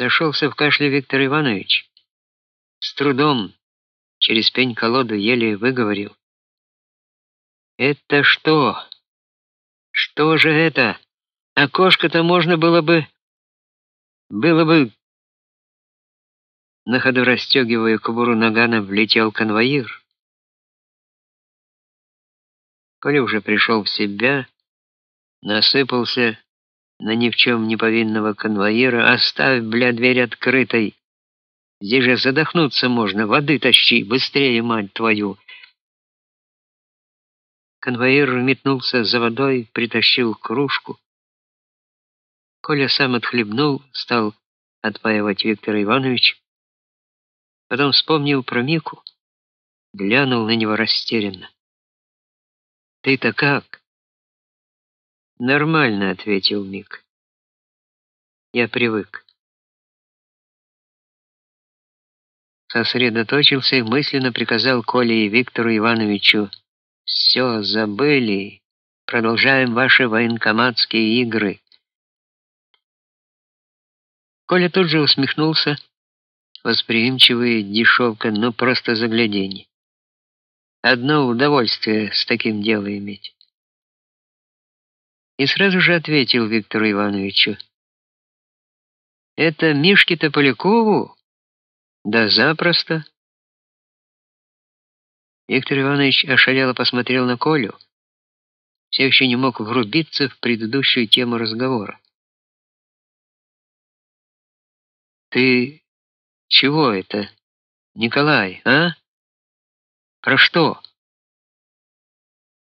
Зашелся в кашле Виктор Иванович. С трудом через пень-колоду еле выговорил. «Это что? Что же это? Окошко-то можно было бы... Было бы...» На ходу расстегивая кобуру нагана, влетел конвоир. Коля уже пришел в себя, насыпался на ни в чем не повинного конвоира. «Оставь, бля, дверь открытой! Здесь же задохнуться можно, воды тащи, быстрее, мать твою!» Конвоир метнулся за водой, притащил кружку. Коля сам отхлебнул, стал отпаивать Виктор Иванович. Потом вспомнил про Мику, глянул на него растерянно. «Ты-то как?» «Нормально», — ответил Мик. «Я привык». Сосредоточился и мысленно приказал Коле и Виктору Ивановичу все, забыли. Продолжаем ваши военкоматские игры. Коля тут же усмехнулся, восприимчивый дешевка, но просто загляденье. Одно удовольствие с таким дело иметь. И сразу же ответил Виктору Ивановичу. Это Мишке-то Полякову? Да запросто. Виктор Иванович ошалело посмотрел на Колю. Все еще не мог врубиться в предыдущую тему разговора. Ты чего это, Николай, а? Про что?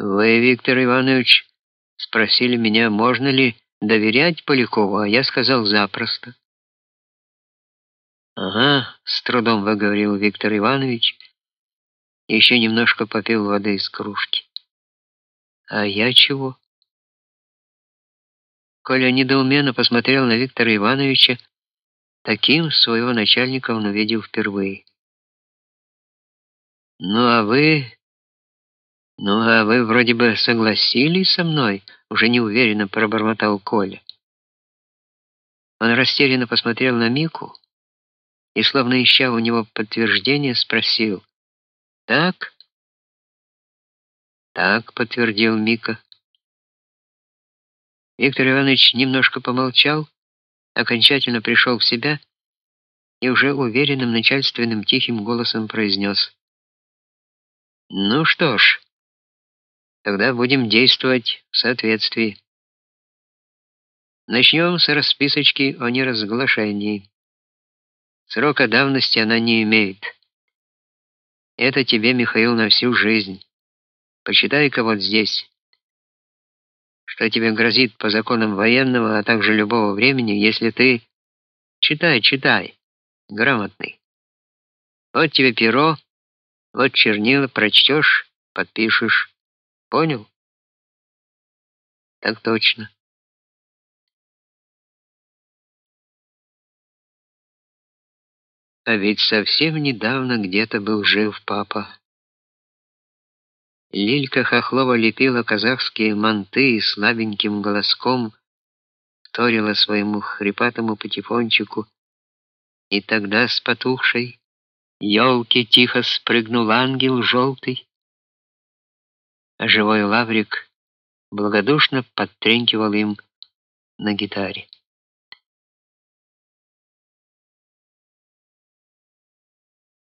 Вы, Виктор Иванович, спросили меня, можно ли доверять Полякову, а я сказал запросто. Ага, с трудом выговорил Виктор Иванович еще немножко попил воды из кружки. А я чего? Коля недоуменно посмотрел на Виктора Ивановича, таким своего начальника он увидел впервые. Ну а вы Ну а вы вроде бы согласились со мной, уже неуверенно пробормотал Коля. Он растерянно посмотрел на Мику и словно ища у него подтверждения, спросил: так? Так, подтвердил Мика. Виктор Иванович немножко помолчал, окончательно пришел в себя и уже уверенным начальственным тихим голосом произнес: "Ну что ж, тогда будем действовать в соответствии. Начнем с расписочки о неразглашении. Срока давности она не имеет. Это тебе, Михаил, на всю жизнь. Почитай-ка вот здесь, что тебе грозит по законам военного, а также любого времени, если ты читай, читай, грамотный. Вот тебе перо, вот чернила, прочтешь, подпишешь. Понял? Так точно. А ведь совсем недавно где-то был жив папа. Лилька Хохлова лепила казахские манты и слабеньким голоском вторила своему хрипатому патефончику, и тогда с потухшей елки тихо спрыгнул ангел желтый, а живой лаврик благодушно подтренькивал им на гитаре.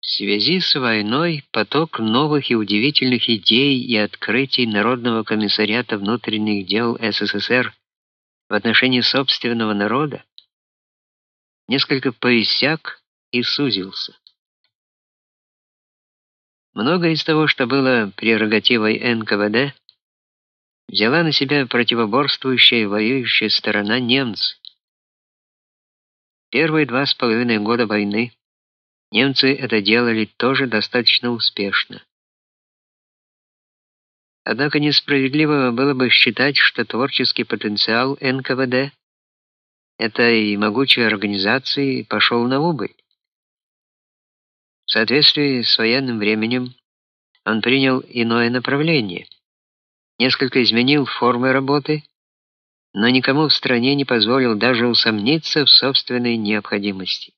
В связи с войной поток новых и удивительных идей и открытий Народного комиссариата внутренних дел СССР в отношении собственного народа несколько поиссяк и сузился. Многое из того, что было прерогативой НКВД, взяла на себя противоборствующая и воюющая сторона немцы. Первые два с половиной года войны Немцы это делали тоже достаточно успешно. Однако несправедливо было бы считать, что творческий потенциал НКВД этой могучей организации пошел на убыль. В соответствии с военным временем он принял иное направление, несколько изменил формы работы, но никому в стране не позволил даже усомниться в собственной необходимости.